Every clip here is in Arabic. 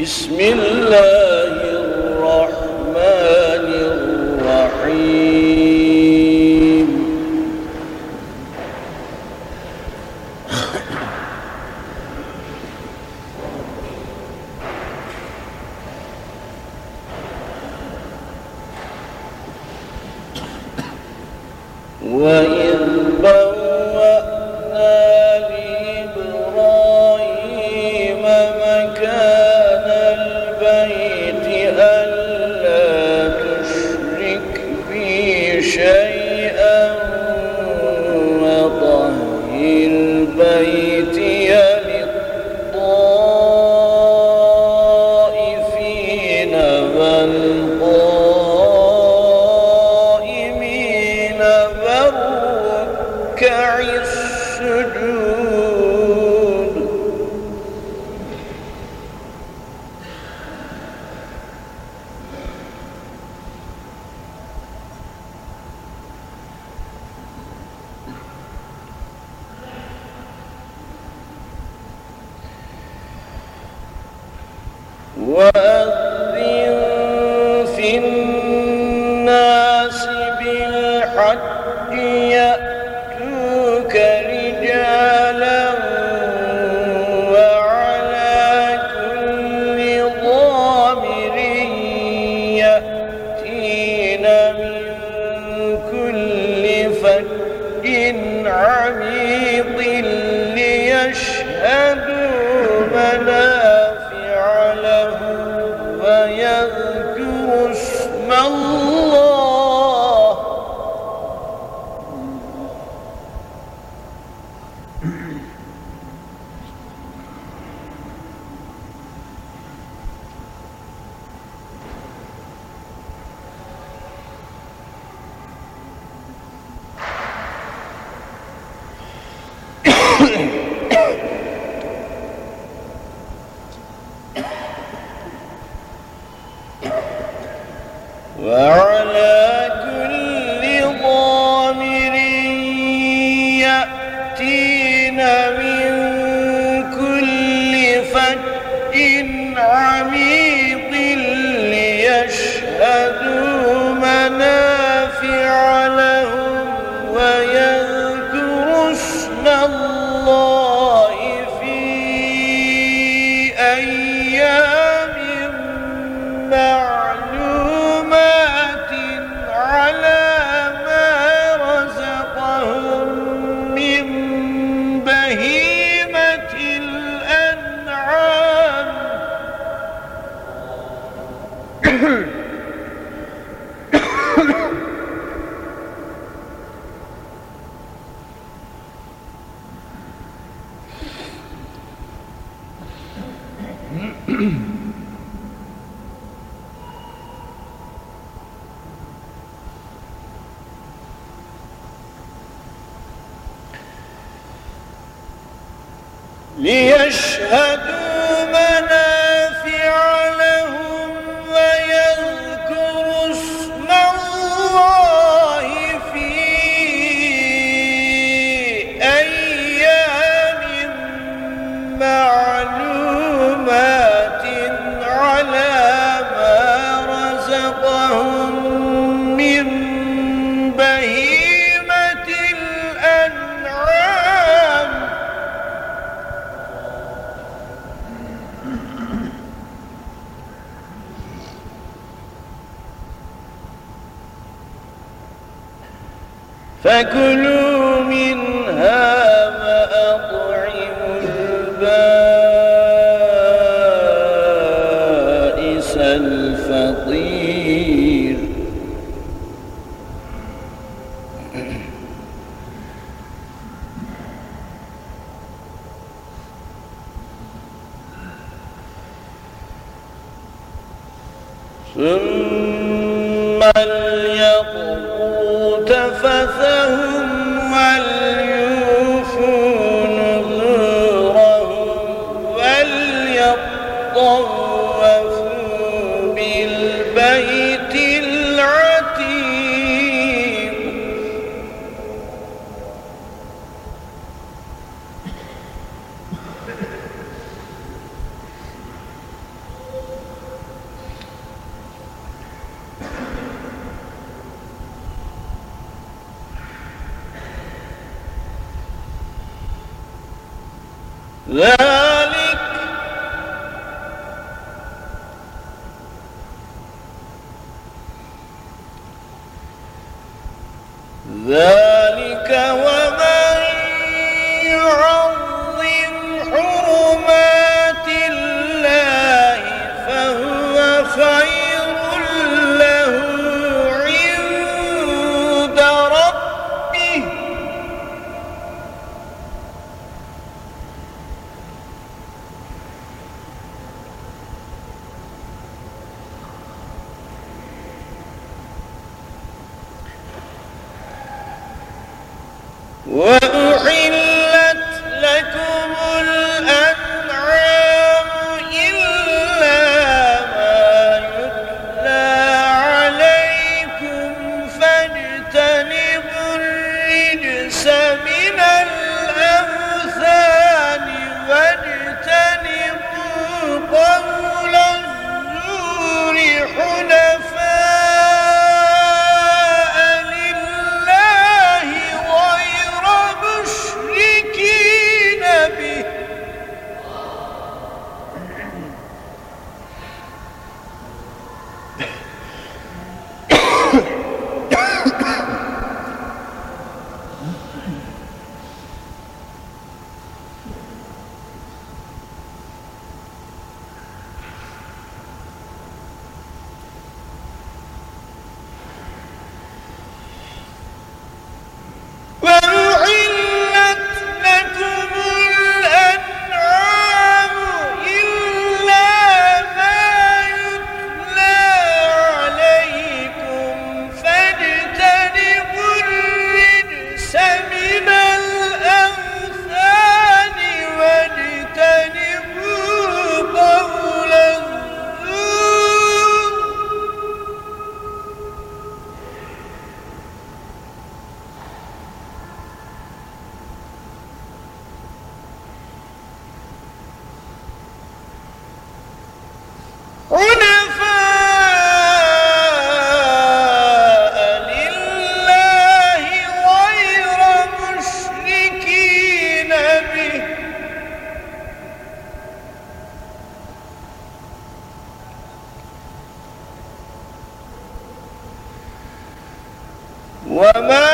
بسم الله الرحمن الرحيم. وإن 我。وعلى ليشهدوا منا فكلوا ثم ذلك ذلك Whoa! 我们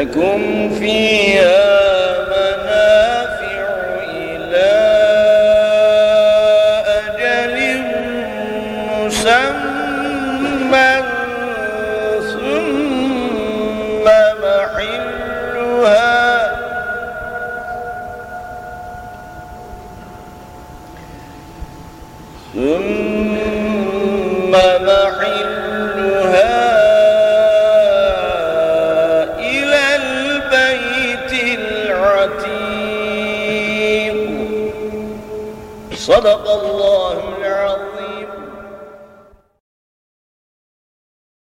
لكم فيها منافع إلى أجل مسمى ثم محلها. ثم